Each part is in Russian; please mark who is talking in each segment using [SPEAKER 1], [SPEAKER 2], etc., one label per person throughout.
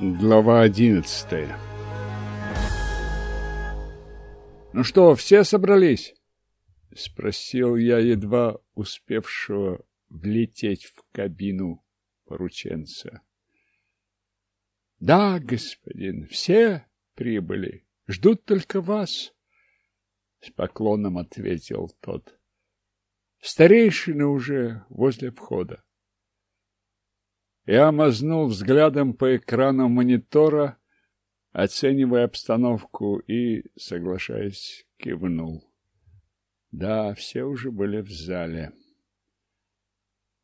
[SPEAKER 1] Глава одиннадцатая «Ну что, все собрались?» — спросил я, едва успевшего влететь в кабину порученца. «Да, господин, все прибыли, ждут только вас», — с поклоном ответил тот. «Старейшины уже возле входа». Я мазнул взглядом по экрану монитора, оценивая обстановку и, соглашаясь, кивнул. Да, все уже были в зале.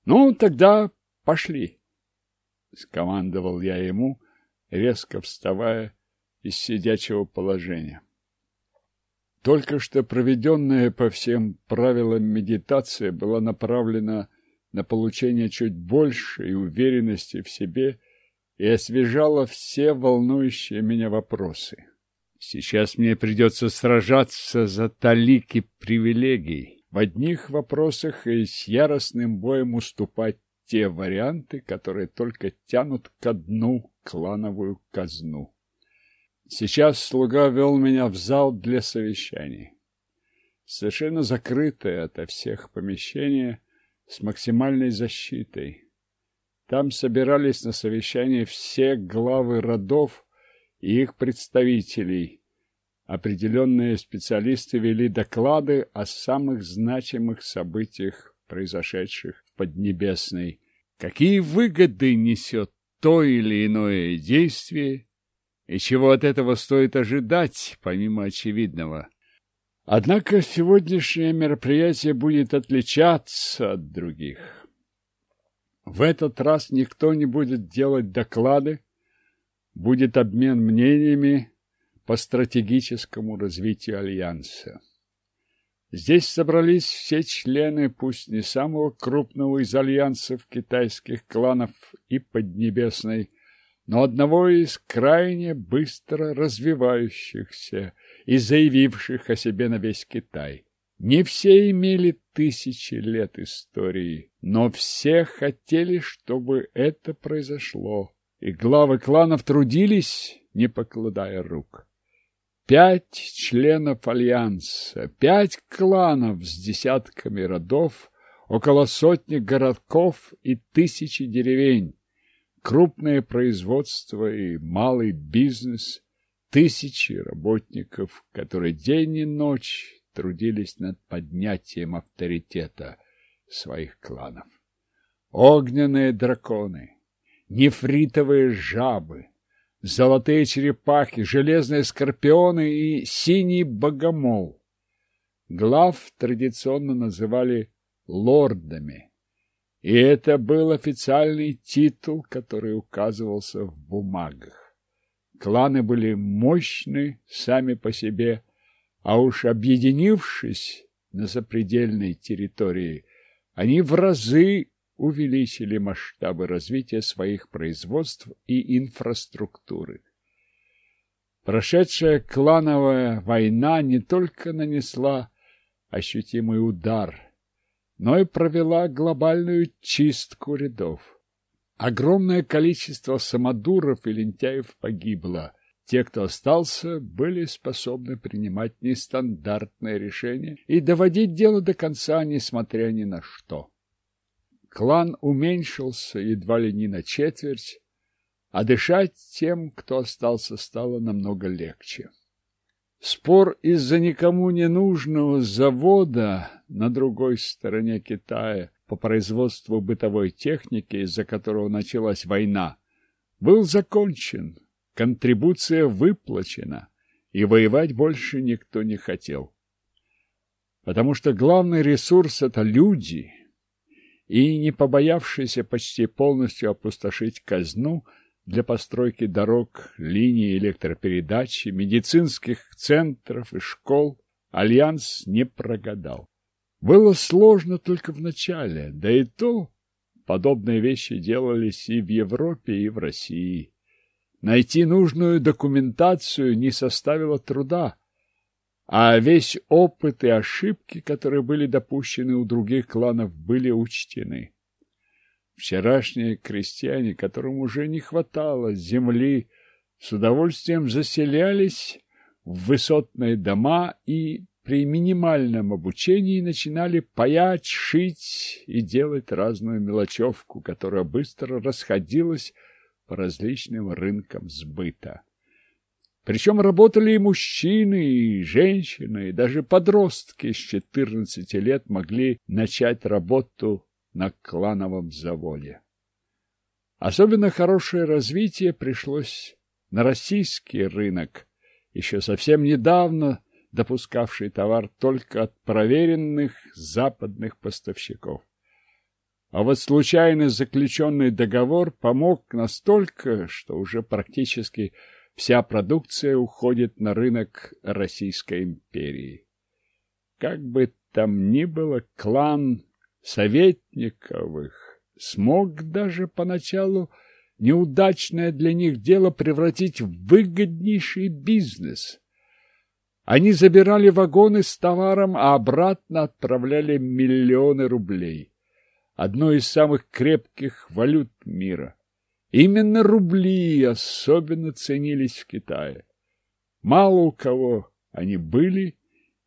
[SPEAKER 1] «Ну, тогда пошли!» — скомандовал я ему, резко вставая из сидячего положения. Только что проведенная по всем правилам медитация была направлена на получение чуть большей уверенности в себе и освежала все волнующие меня вопросы. Сейчас мне придется сражаться за талики привилегий, в одних вопросах и с яростным боем уступать те варианты, которые только тянут ко дну клановую казну. Сейчас слуга вел меня в зал для совещаний. Совершенно закрытое ото всех помещение с максимальной защитой. Там собирались на совещании все главы родов и их представителей. Определенные специалисты вели доклады о самых значимых событиях, произошедших в Поднебесной. Какие выгоды несет то или иное действие, и чего от этого стоит ожидать, помимо очевидного. Однако сегодняшнее мероприятие будет отличаться от других. В этот раз никто не будет делать доклады, будет обмен мнениями по стратегическому развитию Альянса. Здесь собрались все члены, пусть не самого крупного из альянсов китайских кланов и Поднебесной, но одного из крайне быстро развивающихся и заявивших о себе на весь Китай. Не все имели тысячи лет истории, но все хотели, чтобы это произошло, и главы кланов трудились, не покладая рук. Пять членов Альянса, пять кланов с десятками родов, около сотни городков и тысячи деревень, крупное производство и малый бизнес, тысячи работников, которые день и ночь трудились над поднятием авторитета своих кланов. Огненные драконы, нефритовые жабы, золотые черепахи, железные скорпионы и синий богомол. Глав традиционно называли лордами, и это был официальный титул, который указывался в бумагах. Кланы были мощны сами по себе, а уж объединившись на запредельной территории, они в разы увеличили масштабы развития своих производств и инфраструктуры. Прошедшая клановая война не только нанесла ощутимый удар, но и провела глобальную чистку рядов. Огромное количество самодуров и лентяев погибло. Те, кто остался, были способны принимать нестандартные решения и доводить дело до конца, несмотря ни на что. Клан уменьшился едва ли не на четверть, а дышать тем, кто остался, стало намного легче. Спор из-за никому не нужного завода на другой стороне Китая по производству бытовой техники, из-за которого началась война, был закончен, контрибуция выплачена, и воевать больше никто не хотел. Потому что главный ресурс — это люди — и не побоявшийся почти полностью опустошить казну для постройки дорог, линий электропередачи, медицинских центров и школ, Альянс не прогадал. Было сложно только в начале, да и то подобные вещи делались и в Европе, и в России. Найти нужную документацию не составило труда а весь опыт и ошибки, которые были допущены у других кланов, были учтены. Вчерашние крестьяне, которым уже не хватало земли, с удовольствием заселялись в высотные дома и при минимальном обучении начинали паять, шить и делать разную мелочевку, которая быстро расходилась по различным рынкам сбыта. Причем работали и мужчины, и женщины, и даже подростки с 14 лет могли начать работу на клановом заводе. Особенно хорошее развитие пришлось на российский рынок, еще совсем недавно допускавший товар только от проверенных западных поставщиков. А вот случайно заключенный договор помог настолько, что уже практически вся продукция уходит на рынок Российской империи. Как бы там ни было, клан Советниковых смог даже поначалу неудачное для них дело превратить в выгоднейший бизнес. Они забирали вагоны с товаром, а обратно отправляли миллионы рублей. Одно из самых крепких валют мира. Именно рубли особенно ценились в Китае. Мало у кого они были,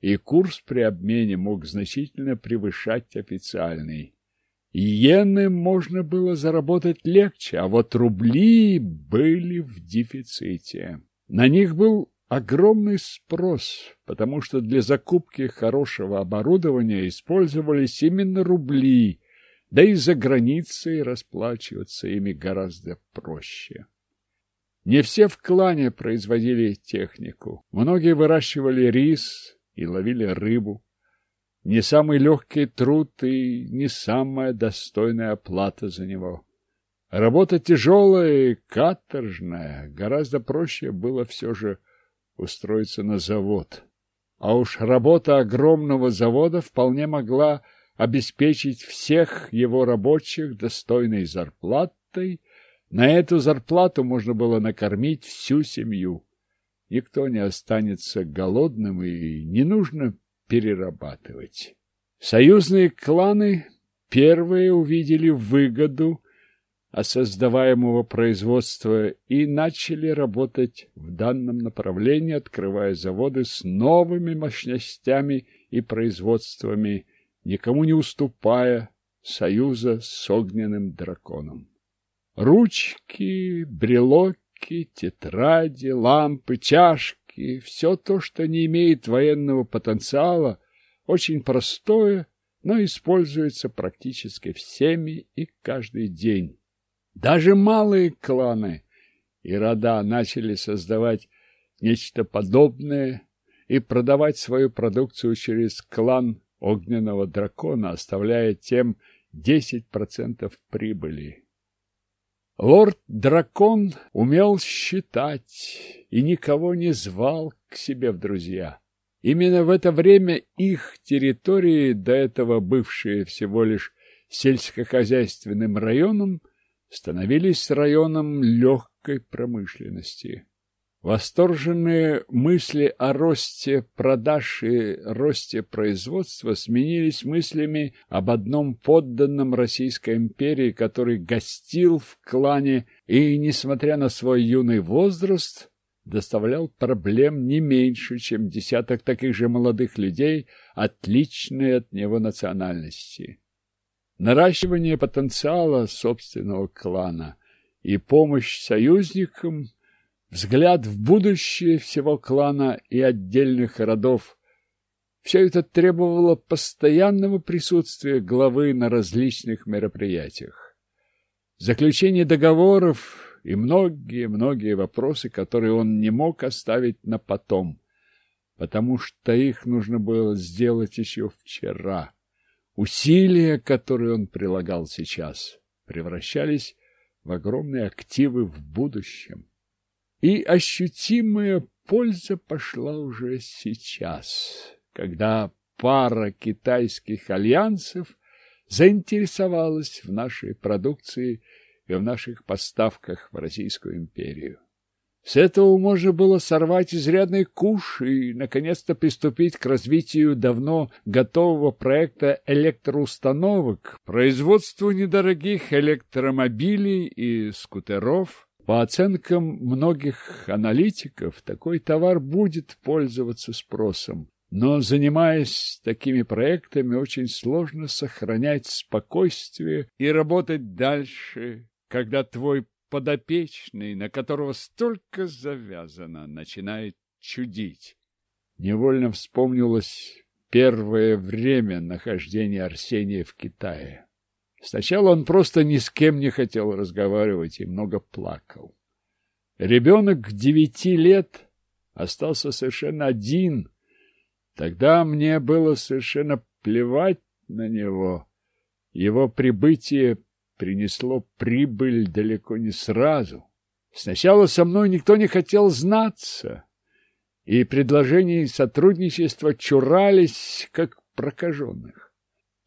[SPEAKER 1] и курс при обмене мог значительно превышать официальный. Иены можно было заработать легче, а вот рубли были в дефиците. На них был огромный спрос, потому что для закупки хорошего оборудования использовались именно рубли, да и за границей расплачиваться ими гораздо проще. Не все в клане производили технику. Многие выращивали рис и ловили рыбу не самый легкий труд и не самая достойная оплата за него. Работа тяжелая и каторжная, гораздо проще было все же устроиться на завод. А уж работа огромного завода вполне могла обеспечить всех его рабочих достойной зарплатой. На эту зарплату можно было накормить всю семью. Никто не останется голодным, и не нужно перерабатывать. Союзные кланы первые увидели выгоду создаваемого производства и начали работать в данном направлении, открывая заводы с новыми мощностями и производствами, никому не уступая союза с огненным драконом. Ручки, брелоки, тетради, лампы, чашки все то, что не имеет военного потенциала, очень простое, но используется практически всеми и каждый день. Даже малые кланы и рода начали создавать нечто подобное и продавать свою продукцию через клан огненного дракона, оставляя тем 10% прибыли. Лорд-дракон умел считать и никого не звал к себе в друзья. Именно в это время их территории, до этого бывшие всего лишь сельскохозяйственным районом, становились районом легкой промышленности. Восторженные мысли о росте продаж и росте производства сменились мыслями об одном подданном Российской империи, который гостил в клане и, несмотря на свой юный возраст, доставлял проблем не меньше, чем десяток таких же молодых людей, отличные от него национальности. Наращивание потенциала собственного клана и помощь союзникам – взгляд в будущее всего клана и отдельных родов. Все это требовало постоянного присутствия главы на различных мероприятиях. Заключение договоров и многие-многие вопросы, которые он не мог оставить на потом, потому что их нужно было сделать еще вчера. Усилия, которые он прилагал сейчас, превращались в огромные активы в будущем и ощутимая польза пошла уже сейчас, когда пара китайских альянсов заинтересовалась в нашей продукции и в наших поставках в Российскую империю. С этого можно было сорвать изрядный куш и, наконец-то, приступить к развитию давно готового проекта электроустановок, производству недорогих электромобилей и скутеров. По оценкам многих аналитиков, такой товар будет пользоваться спросом. Но, занимаясь такими проектами, очень сложно сохранять спокойствие и работать дальше, когда твой подопечный, на которого столько завязано, начинает чудить. Невольно вспомнилось первое время нахождения Арсения в Китае. Сначала он просто ни с кем не хотел разговаривать и много плакал. Ребенок девяти лет остался совершенно один. Тогда мне было совершенно плевать на него. Его прибытие принесло прибыль далеко не сразу. Сначала со мной никто не хотел знаться, и предложений сотрудничества чурались, как прокаженных.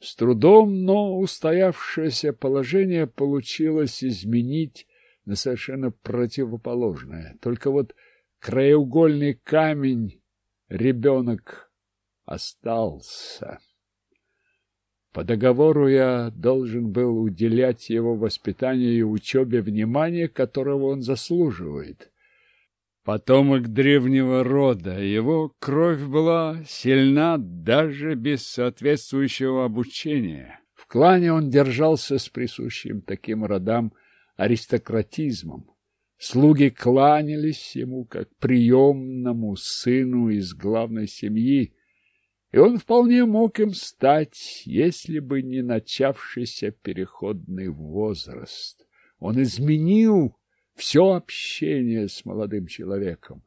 [SPEAKER 1] С трудом, но устоявшееся положение получилось изменить на совершенно противоположное. Только вот краеугольный камень ребенок остался. По договору я должен был уделять его воспитанию и учебе внимание, которого он заслуживает. Потомок древнего рода, его кровь была сильна даже без соответствующего обучения. В клане он держался с присущим таким родам аристократизмом. Слуги кланялись ему как приемному сыну из главной семьи, и он вполне мог им стать, если бы не начавшийся переходный возраст. Он изменил все общение с молодым человеком.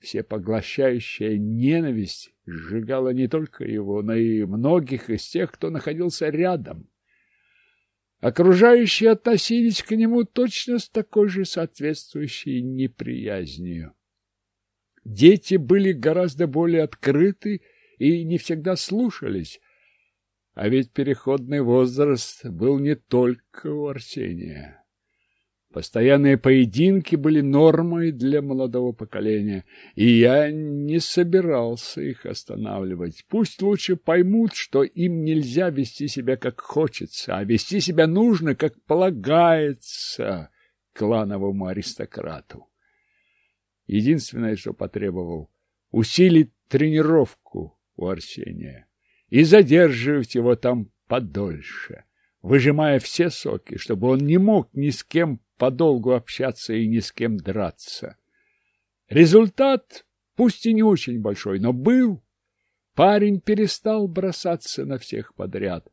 [SPEAKER 1] Всепоглощающая ненависть сжигала не только его, но и многих из тех, кто находился рядом. Окружающие относились к нему точно с такой же соответствующей неприязнью. Дети были гораздо более открыты и не всегда слушались. А ведь переходный возраст был не только у Арсения. Постоянные поединки были нормой для молодого поколения, и я не собирался их останавливать. Пусть лучше поймут, что им нельзя вести себя как хочется, а вести себя нужно, как полагается клановому аристократу. Единственное, что потребовал — усилить тренировку, у Арсения и задерживать его там подольше, выжимая все соки, чтобы он не мог ни с кем подолгу общаться и ни с кем драться. Результат, пусть и не очень большой, но был. Парень перестал бросаться на всех подряд.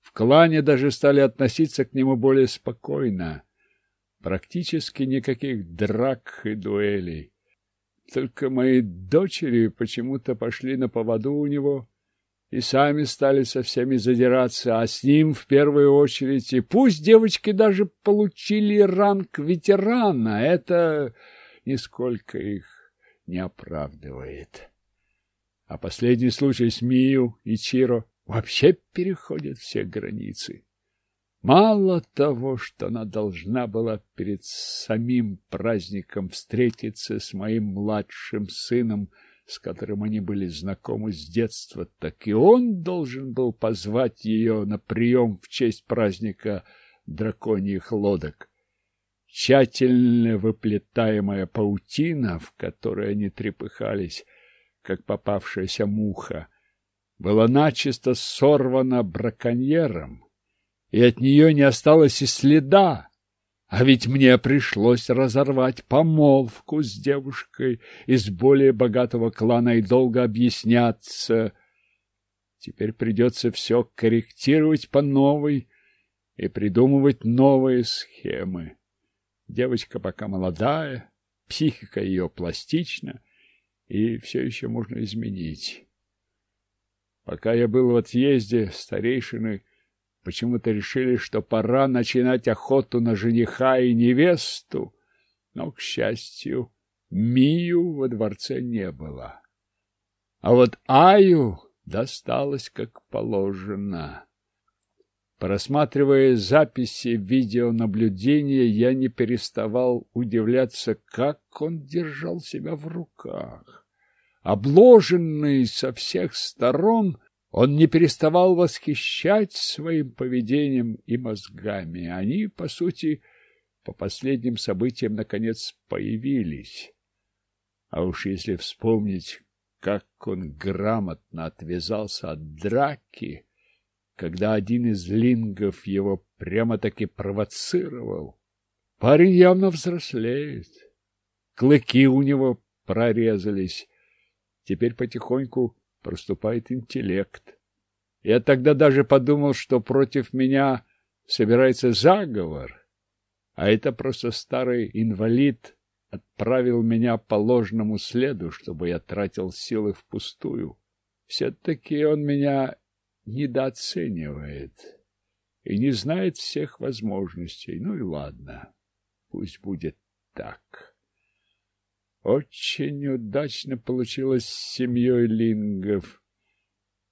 [SPEAKER 1] В клане даже стали относиться к нему более спокойно. Практически никаких драк и дуэлей. Только мои дочери почему-то пошли на поводу у него и сами стали со всеми задираться, а с ним в первую очередь. И пусть девочки даже получили ранг ветерана, это нисколько их не оправдывает. А последний случай с Мию и Чиро вообще переходит все границы. Мало того, что она должна была перед самим праздником встретиться с моим младшим сыном, с которым они были знакомы с детства, так и он должен был позвать ее на прием в честь праздника драконьих лодок. Тщательно выплетаемая паутина, в которой они трепыхались, как попавшаяся муха, была начисто сорвана браконьером и от нее не осталось и следа. А ведь мне пришлось разорвать помолвку с девушкой из более богатого клана и долго объясняться. Теперь придется все корректировать по новой и придумывать новые схемы. Девочка пока молодая, психика ее пластична, и все еще можно изменить. Пока я был в отъезде, старейшины почему-то решили, что пора начинать охоту на жениха и невесту, но, к счастью, Мию во дворце не было. А вот Аю досталось как положено. Просматривая записи видеонаблюдения, я не переставал удивляться, как он держал себя в руках. Обложенный со всех сторон, он не переставал восхищать своим поведением и мозгами. Они, по сути, по последним событиям, наконец, появились. А уж если вспомнить, как он грамотно отвязался от драки, когда один из лингов его прямо-таки провоцировал. Парень явно взрослеет. Клыки у него прорезались. Теперь потихоньку проступает интеллект. Я тогда даже подумал, что против меня собирается заговор, а это просто старый инвалид отправил меня по ложному следу, чтобы я тратил силы впустую. Все-таки он меня недооценивает и не знает всех возможностей. Ну и ладно, пусть будет так. Очень удачно получилось с семьей Лингов.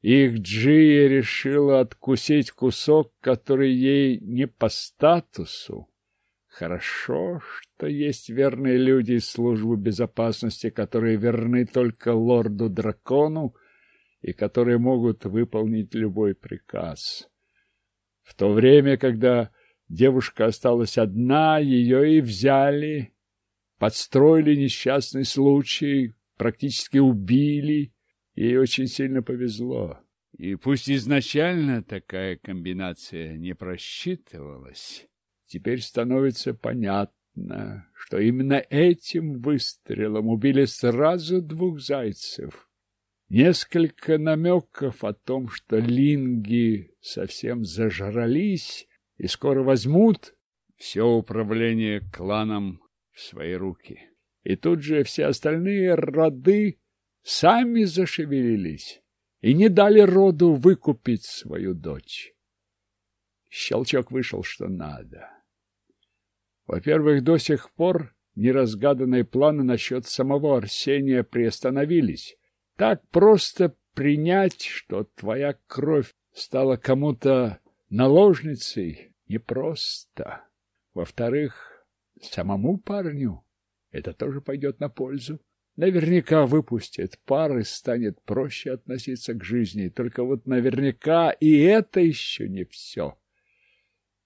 [SPEAKER 1] Их Джия решила откусить кусок, который ей не по статусу. Хорошо, что есть верные люди из службы безопасности, которые верны только лорду-дракону и которые могут выполнить любой приказ. В то время, когда девушка осталась одна, ее и взяли, подстроили несчастный случай, практически убили. Ей очень сильно повезло. И пусть изначально такая комбинация не просчитывалась, теперь становится понятно, что именно этим выстрелом убили сразу двух зайцев. Несколько намеков о том, что линги совсем зажрались и скоро возьмут все управление кланом свои руки. И тут же все остальные роды сами зашевелились и не дали роду выкупить свою дочь. Щелчок вышел что надо. Во-первых, до сих пор неразгаданные планы насчет самого Арсения приостановились. Так просто принять, что твоя кровь стала кому-то наложницей, непросто. Во-вторых, самому парню это тоже пойдет на пользу. Наверняка выпустит пар и станет проще относиться к жизни. Только вот наверняка и это еще не все.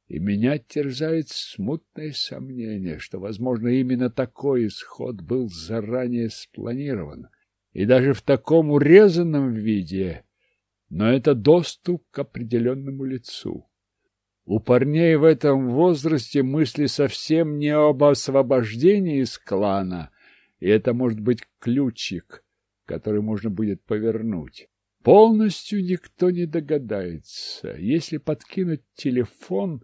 [SPEAKER 1] И меня терзает смутное сомнение, что, возможно, именно такой исход был заранее спланирован и даже в таком урезанном виде, но это доступ к определенному лицу. У парней в этом возрасте мысли совсем не об освобождении из клана, и это может быть ключик, который можно будет повернуть. Полностью никто не догадается, если подкинуть телефон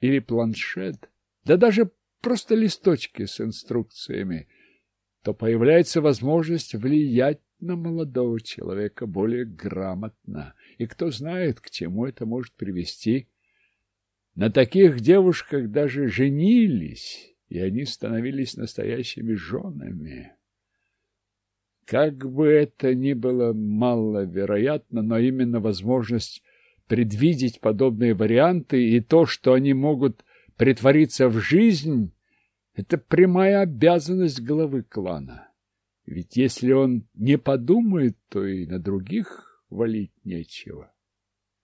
[SPEAKER 1] или планшет, да даже просто листочки с инструкциями, то появляется возможность влиять на молодого человека более грамотно. И кто знает, к чему это может привести. На таких девушках даже женились, и они становились настоящими женами. Как бы это ни было маловероятно, но именно возможность предвидеть подобные варианты и то, что они могут притвориться в жизнь, это прямая обязанность главы клана. Ведь если он не подумает, то и на других валить нечего.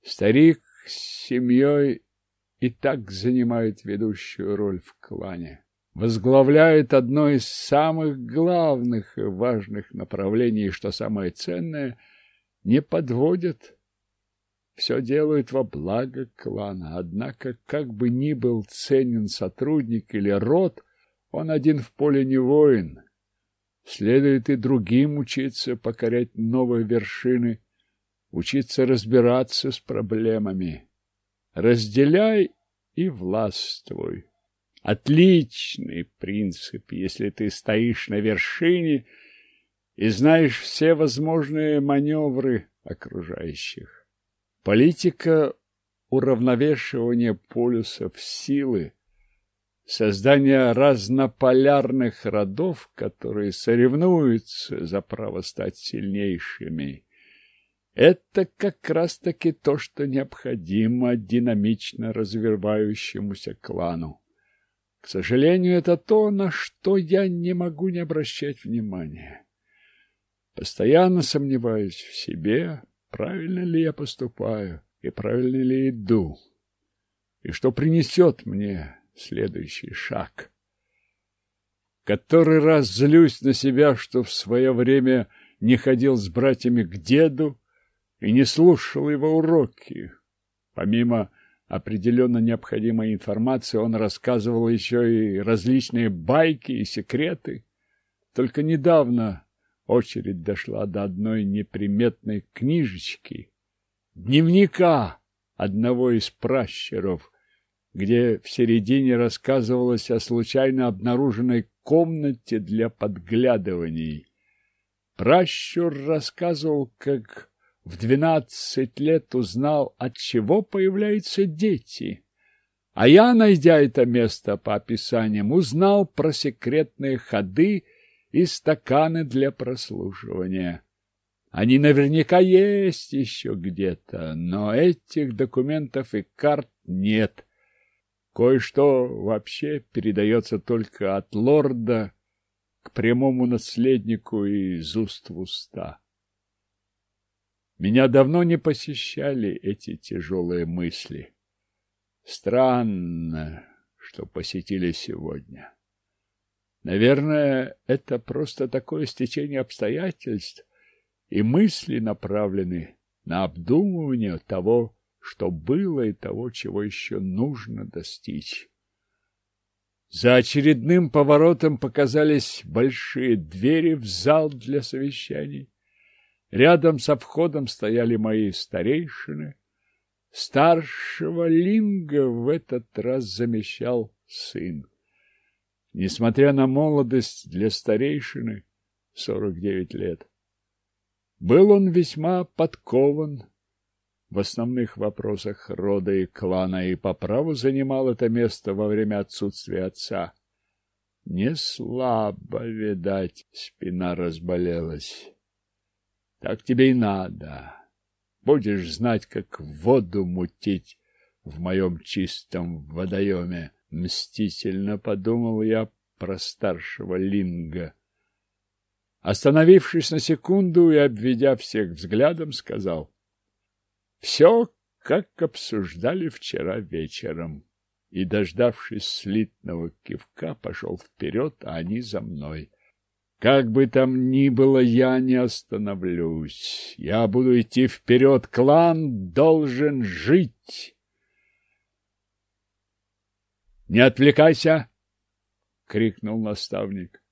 [SPEAKER 1] Старик с семьей и так занимает ведущую роль в клане. Возглавляет одно из самых главных и важных направлений, что самое ценное, не подводит. Все делают во благо клана. Однако, как бы ни был ценен сотрудник или род, он один в поле не воин. Следует и другим учиться покорять новые вершины, учиться разбираться с проблемами. Разделяй и властвуй. Отличный принцип, если ты стоишь на вершине и знаешь все возможные маневры окружающих. Политика уравновешивания полюсов силы создание разнополярных родов, которые соревнуются за право стать сильнейшими. Это как раз-таки то, что необходимо динамично развивающемуся клану. К сожалению, это то, на что я не могу не обращать внимания. Постоянно сомневаюсь в себе, правильно ли я поступаю и правильно ли иду, и что принесет мне следующий шаг. Который раз злюсь на себя, что в свое время не ходил с братьями к деду и не слушал его уроки. Помимо определенно необходимой информации, он рассказывал еще и различные байки и секреты. Только недавно очередь дошла до одной неприметной книжечки, дневника одного из пращуров, где в середине рассказывалось о случайно обнаруженной комнате для подглядываний. Пращур рассказывал, как в двенадцать лет узнал, от чего появляются дети. А я, найдя это место по описаниям, узнал про секретные ходы и стаканы для прослушивания. Они наверняка есть еще где-то, но этих документов и карт нет. Кое-что вообще передается только от лорда к прямому наследнику из уст в уста. Меня давно не посещали эти тяжелые мысли. Странно, что посетили сегодня. Наверное, это просто такое стечение обстоятельств, и мысли направлены на обдумывание того, что было и того, чего еще нужно достичь. За очередным поворотом показались большие двери в зал для совещаний. Рядом со входом стояли мои старейшины. Старшего Линга в этот раз замещал сын. Несмотря на молодость для старейшины, сорок девять лет, был он весьма подкован в основных вопросах рода и клана и по праву занимал это место во время отсутствия отца. Не слабо, видать, спина разболелась. Так тебе и надо. Будешь знать, как воду мутить в моем чистом водоеме. Мстительно подумал я про старшего Линга. Остановившись на секунду и обведя всех взглядом, сказал. Все, как обсуждали вчера вечером. И, дождавшись слитного кивка, пошел вперед, а они за мной. Как бы там ни было, я не остановлюсь. Я буду идти вперед. Клан должен жить. «Не отвлекайся!» — крикнул наставник.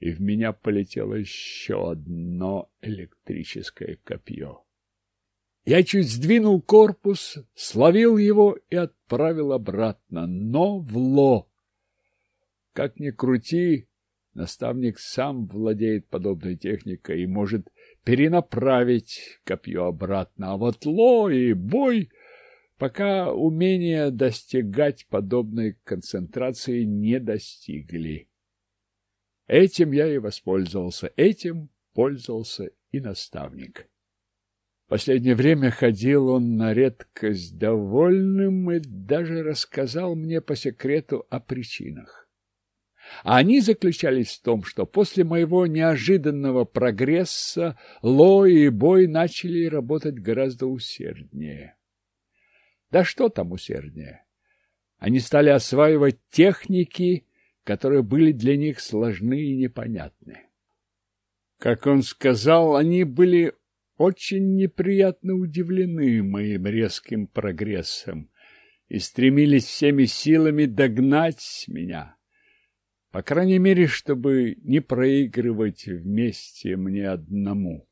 [SPEAKER 1] И в меня полетело еще одно электрическое копье. Я чуть сдвинул корпус, словил его и отправил обратно, но в ло. Как ни крути, наставник сам владеет подобной техникой и может перенаправить копье обратно, а вот ло и бой пока умения достигать подобной концентрации не достигли. Этим я и воспользовался, этим пользовался и наставник. Последнее время ходил он на редкость довольным и даже рассказал мне по секрету о причинах. А они заключались в том, что после моего неожиданного прогресса Ло и Бой начали работать гораздо усерднее. Да что там усерднее? Они стали осваивать техники, которые были для них сложны и непонятны. Как он сказал, они были очень неприятно удивлены моим резким прогрессом и стремились всеми силами догнать меня. По крайней мере, чтобы не проигрывать вместе мне одному.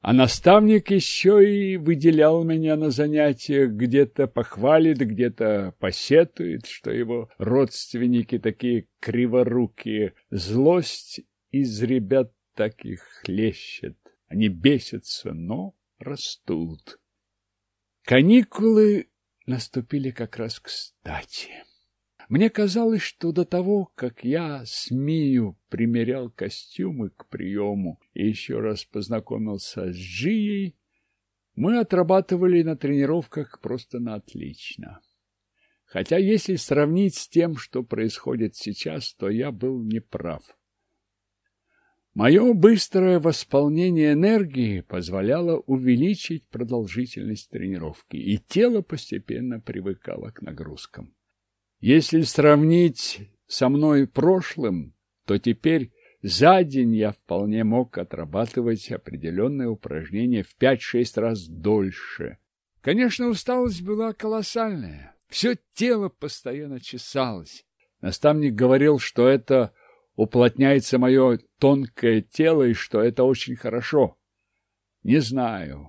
[SPEAKER 1] А наставник еще и выделял меня на занятиях, где-то похвалит, где-то посетует, что его родственники такие криворукие. Злость из ребят таких хлещет. Они бесятся, но растут. Каникулы наступили как раз кстати. Мне казалось, что до того, как я с Мию примерял костюмы к приему и еще раз познакомился с Джией, мы отрабатывали на тренировках просто на отлично. Хотя если сравнить с тем, что происходит сейчас, то я был неправ. Мое быстрое восполнение энергии позволяло увеличить продолжительность тренировки, и тело постепенно привыкало к нагрузкам. Если сравнить со мной прошлым, то теперь за день я вполне мог отрабатывать определенные упражнения в 5-6 раз дольше. Конечно, усталость была колоссальная. Все тело постоянно чесалось. Наставник говорил, что это уплотняется мое тонкое тело и что это очень хорошо. Не знаю,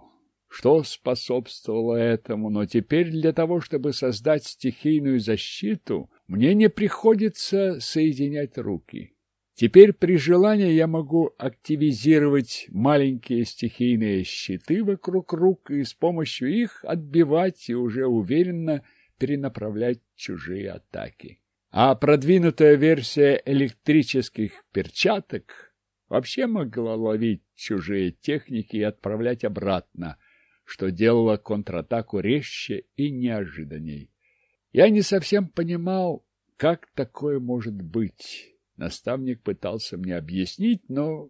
[SPEAKER 1] что способствовало этому, но теперь для того, чтобы создать стихийную защиту, мне не приходится соединять руки. Теперь при желании я могу активизировать маленькие стихийные щиты вокруг рук и с помощью их отбивать и уже уверенно перенаправлять чужие атаки. А продвинутая версия электрических перчаток вообще могла ловить чужие техники и отправлять обратно, что делало контратаку резче и неожиданней. Я не совсем понимал, как такое может быть. Наставник пытался мне объяснить, но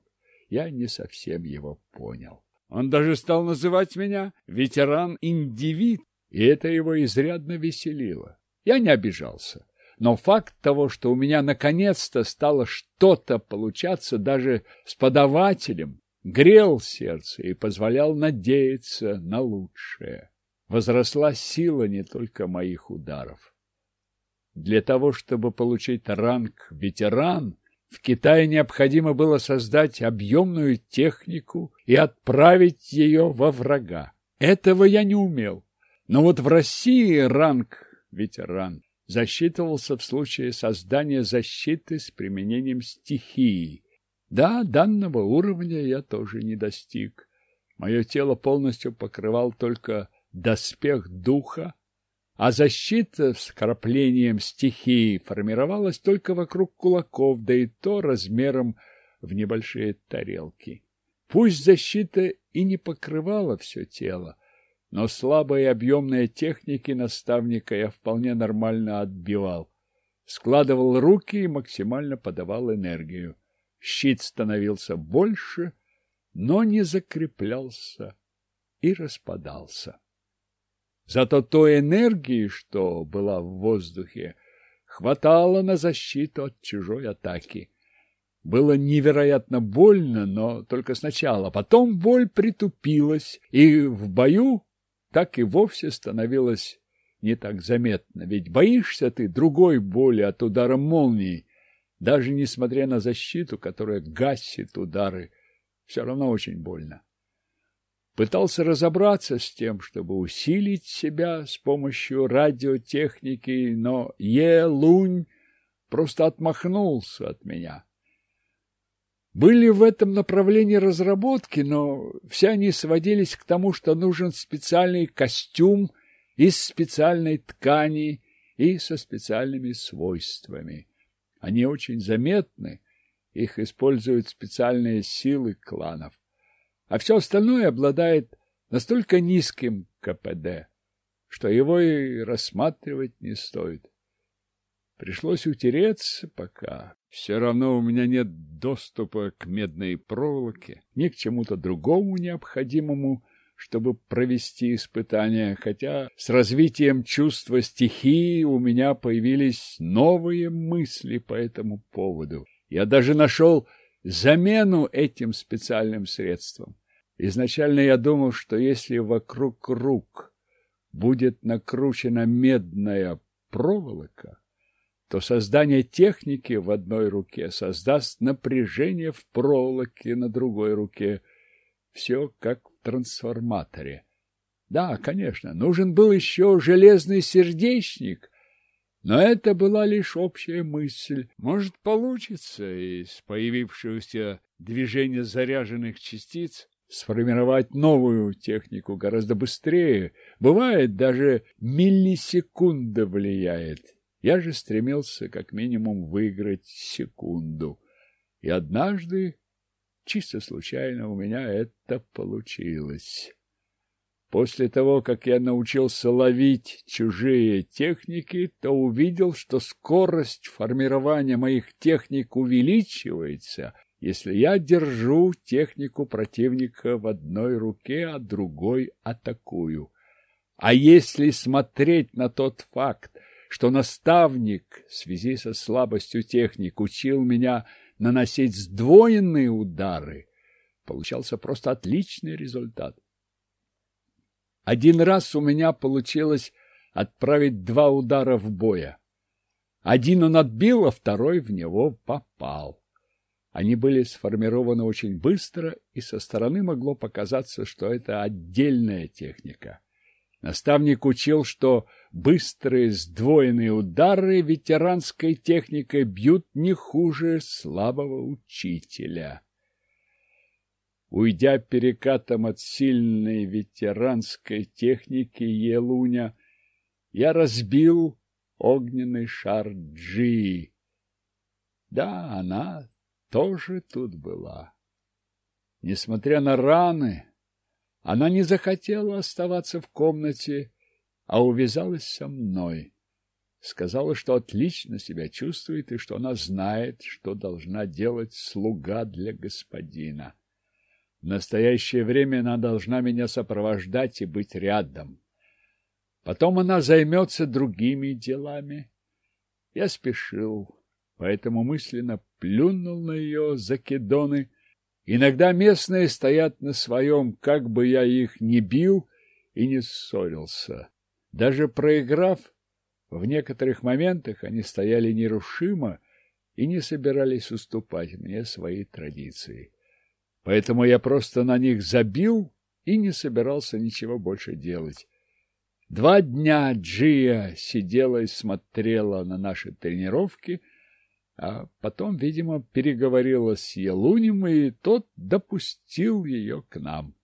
[SPEAKER 1] я не совсем его понял. Он даже стал называть меня ветеран-индивид, и это его изрядно веселило. Я не обижался. Но факт того, что у меня наконец-то стало что-то получаться даже с подавателем, грел сердце и позволял надеяться на лучшее. Возросла сила не только моих ударов. Для того, чтобы получить ранг ветеран, в Китае необходимо было создать объемную технику и отправить ее во врага. Этого я не умел. Но вот в России ранг ветеран засчитывался в случае создания защиты с применением стихии. Да, данного уровня я тоже не достиг. Мое тело полностью покрывал только доспех духа, а защита с краплением стихии формировалась только вокруг кулаков, да и то размером в небольшие тарелки. Пусть защита и не покрывала все тело, но слабые объемные техники наставника я вполне нормально отбивал. Складывал руки и максимально подавал энергию. Щит становился больше, но не закреплялся и распадался. Зато той энергии, что была в воздухе, хватало на защиту от чужой атаки. Было невероятно больно, но только сначала. Потом боль притупилась, и в бою так и вовсе становилось не так заметно. Ведь боишься ты другой боли от удара молнии, даже несмотря на защиту, которая гасит удары, все равно очень больно пытался разобраться с тем, чтобы усилить себя с помощью радиотехники, но Е-Лунь просто отмахнулся от меня. Были в этом направлении разработки, но все они сводились к тому, что нужен специальный костюм из специальной ткани и со специальными свойствами. Они очень заметны, их используют специальные силы кланов а все остальное обладает настолько низким КПД, что его и рассматривать не стоит. Пришлось утереться пока. Все равно у меня нет доступа к медной проволоке, ни к чему-то другому необходимому, чтобы провести испытания, хотя с развитием чувства стихии у меня появились новые мысли по этому поводу. Я даже нашел замену этим специальным средствам. Изначально я думал, что если вокруг рук будет накручена медная проволока, то создание техники в одной руке создаст напряжение в проволоке на другой руке. Все как в трансформаторе. Да, конечно, нужен был еще железный сердечник, но это была лишь общая мысль. Может, получится из появившегося движения заряженных частиц сформировать новую технику гораздо быстрее. Бывает, даже миллисекунда влияет. Я же стремился как минимум выиграть секунду. И однажды, чисто случайно, у меня это получилось. После того, как я научился ловить чужие техники, то увидел, что скорость формирования моих техник увеличивается, если я держу технику противника в одной руке, а другой атакую. А если смотреть на тот факт, что наставник в связи со слабостью техник учил меня наносить сдвоенные удары, получался просто отличный результат. Один раз у меня получилось отправить два удара в боя. Один он отбил, а второй в него попал. Они были сформированы очень быстро, и со стороны могло показаться, что это отдельная техника. Наставник учил, что быстрые сдвоенные удары ветеранской техникой бьют не хуже слабого учителя. Уйдя перекатом от сильной ветеранской техники Елуня, я разбил огненный шар Джи. Да, она тоже тут была. Несмотря на раны, она не захотела оставаться в комнате, а увязалась со мной. Сказала, что отлично себя чувствует и что она знает, что должна делать слуга для господина. В настоящее время она должна меня сопровождать и быть рядом. Потом она займется другими делами. Я спешил, поэтому мысленно плюнул на ее закидоны. Иногда местные стоят на своем, как бы я их ни бил и не ссорился. Даже проиграв, в некоторых моментах они стояли нерушимо и не собирались уступать мне свои традиции. Поэтому я просто на них забил и не собирался ничего больше делать. Два дня Джия сидела и смотрела на наши тренировки, а потом, видимо, переговорила с Елунем, и тот допустил ее к нам.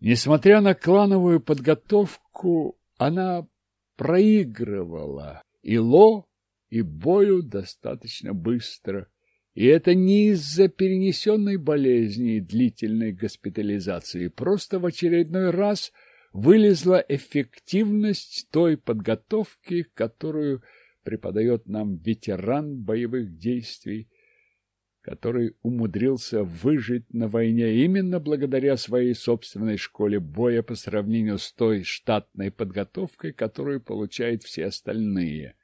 [SPEAKER 1] Несмотря на клановую подготовку, она проигрывала и ло, и бою достаточно быстро. И это не из-за перенесенной болезни и длительной госпитализации, просто в очередной раз вылезла эффективность той подготовки, которую преподает нам ветеран боевых действий, который умудрился выжить на войне именно благодаря своей собственной школе боя по сравнению с той штатной подготовкой, которую получают все остальные –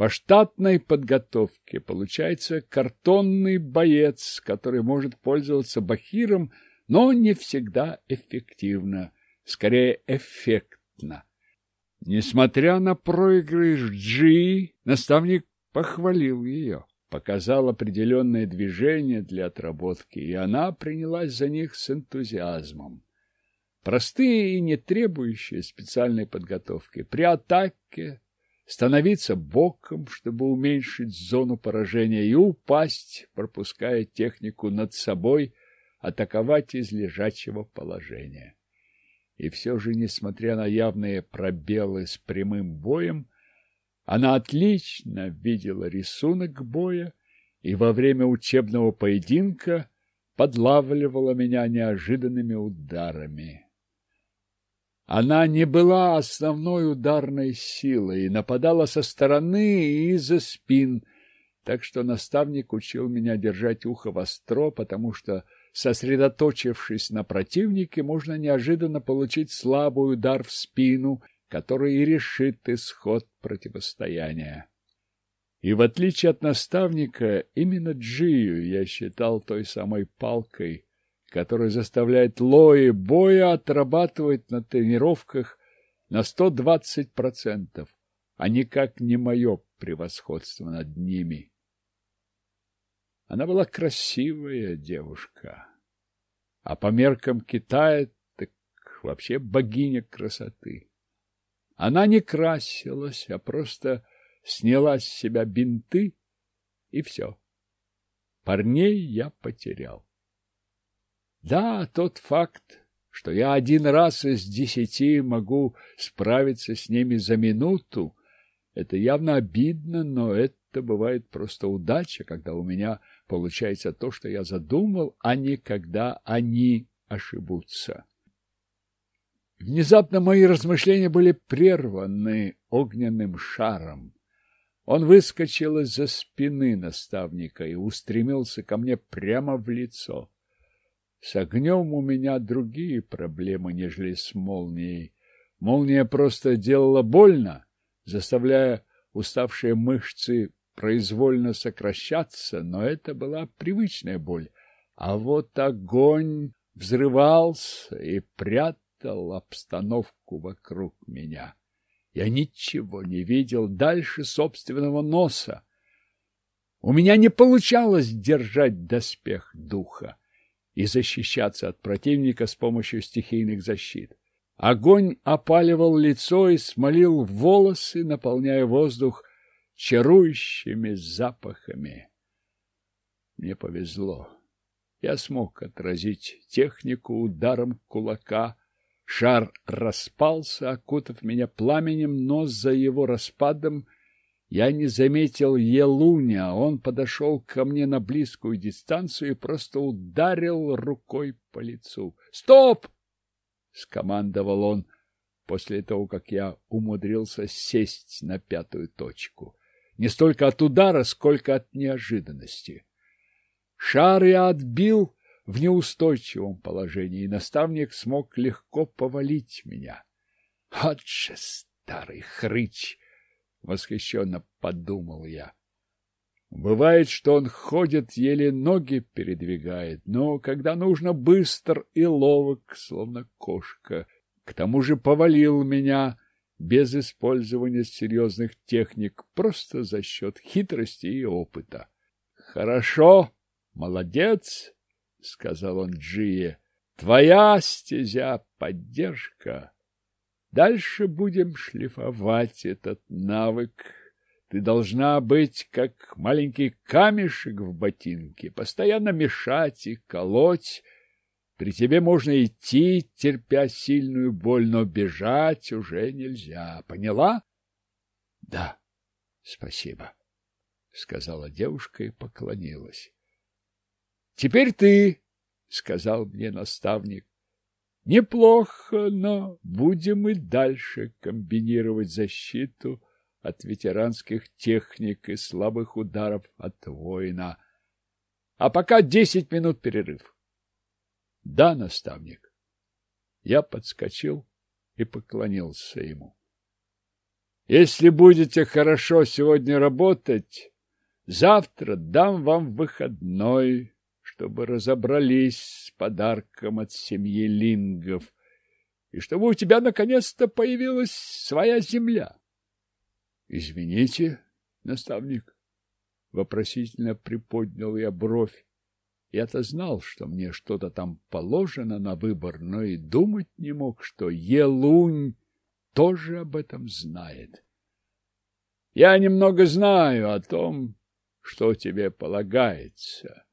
[SPEAKER 1] по штатной подготовке получается картонный боец, который может пользоваться бахиром, но не всегда эффективно, скорее эффектно. Несмотря на проигрыш Джи, наставник похвалил ее, показал определенные движения для отработки, и она принялась за них с энтузиазмом. Простые и не требующие специальной подготовки. При атаке становиться боком, чтобы уменьшить зону поражения, и упасть, пропуская технику над собой, атаковать из лежачего положения. И все же, несмотря на явные пробелы с прямым боем, она отлично видела рисунок боя и во время учебного поединка подлавливала меня неожиданными ударами. Она не была основной ударной силой, нападала со стороны и из-за спин, так что наставник учил меня держать ухо востро, потому что, сосредоточившись на противнике, можно неожиданно получить слабый удар в спину, который и решит исход противостояния. И в отличие от наставника, именно Джию я считал той самой палкой, который заставляет Лои боя отрабатывать на тренировках на 120%, а никак не мое превосходство над ними. Она была красивая девушка, а по меркам Китая так вообще богиня красоты. Она не красилась, а просто сняла с себя бинты, и все. Парней я потерял. Да, тот факт, что я один раз из десяти могу справиться с ними за минуту, Это явно обидно, но это бывает просто удача, когда у меня получается то, что я задумал, а не когда они ошибутся. Внезапно мои размышления были прерваны огненным шаром. Он выскочил из-за спины наставника и устремился ко мне прямо в лицо. С огнем у меня другие проблемы, нежели с молнией. Молния просто делала больно, заставляя уставшие мышцы произвольно сокращаться, но это была привычная боль. А вот огонь взрывался и прятал обстановку вокруг меня. Я ничего не видел дальше собственного носа. У меня не получалось держать доспех духа и защищаться от противника с помощью стихийных защит. Огонь опаливал лицо и смолил волосы, наполняя воздух чарующими запахами. Мне повезло. Я смог отразить технику ударом кулака. Шар распался, окутав меня пламенем, но за его распадом я не заметил Елуня. Он подошел ко мне на близкую дистанцию и просто ударил рукой по лицу. «Стоп!» — скомандовал он после того, как я умудрился сесть на пятую точку. Не столько от удара, сколько от неожиданности. Шар я отбил в неустойчивом положении, и наставник смог легко повалить меня. Вот же старый хрыч! — восхищенно подумал я. Бывает, что он ходит, еле ноги передвигает, но когда нужно быстр и ловок, словно кошка. К тому же повалил меня без использования серьезных техник, просто за счет хитрости и опыта. — Хорошо, молодец, — сказал он Джие. — Твоя стезя — поддержка. Дальше будем шлифовать этот навык. Ты должна быть как маленький камешек в ботинке, постоянно мешать и колоть. При тебе можно идти, терпя сильную боль, но бежать уже нельзя. Поняла? — Да, спасибо, — сказала девушка и поклонилась. — Теперь ты, — сказал мне наставник. — Неплохо, но будем и дальше комбинировать защиту от ветеранских техник и слабых ударов от воина. А пока десять минут перерыв. — Да, наставник. Я подскочил и поклонился ему. — Если будете хорошо сегодня работать, завтра дам вам выходной чтобы разобрались с подарком от семьи Лингов, и чтобы у тебя наконец-то появилась своя земля. — Извините, наставник, — вопросительно приподнял я бровь. Я-то знал, что мне что-то там положено на выбор, но и думать не мог, что Елунь тоже об этом знает. — Я немного знаю о том, что тебе полагается.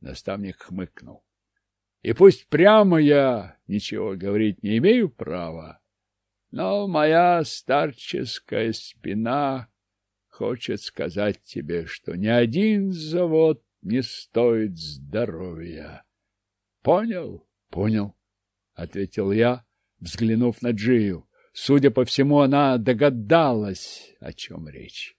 [SPEAKER 1] Наставник хмыкнул. И пусть прямо я ничего говорить не имею права, но моя старческая спина хочет сказать тебе, что ни один завод не стоит здоровья. Понял? Понял, ответил я, взглянув на Джию. Судя по всему, она догадалась, о чем речь.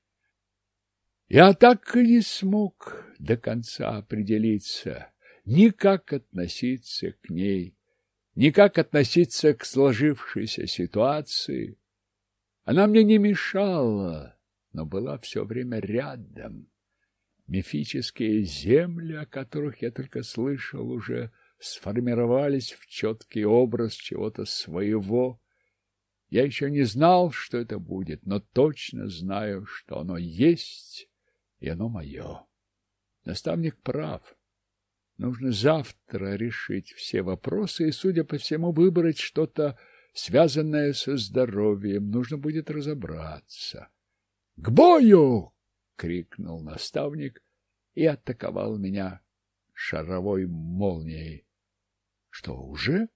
[SPEAKER 1] Я так и не смог до конца определиться, ни как относиться к ней, ни как относиться к сложившейся ситуации. Она мне не мешала, но была все время рядом. Мифические земли, о которых я только слышал, уже сформировались в четкий образ чего-то своего. Я еще не знал, что это будет, но точно знаю, что оно есть и оно мое. Наставник прав. Нужно завтра решить все вопросы и, судя по всему, выбрать что-то, связанное со здоровьем. Нужно будет разобраться. — К бою! — крикнул наставник и атаковал меня шаровой молнией. — Что, уже?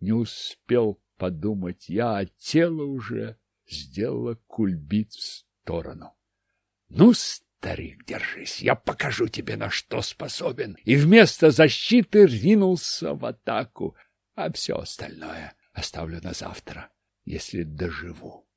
[SPEAKER 1] Не успел подумать я, а тело уже сделала кульбит в сторону. — Ну, старик, держись, я покажу тебе, на что способен. И вместо защиты ринулся в атаку, а все остальное оставлю на завтра, если доживу.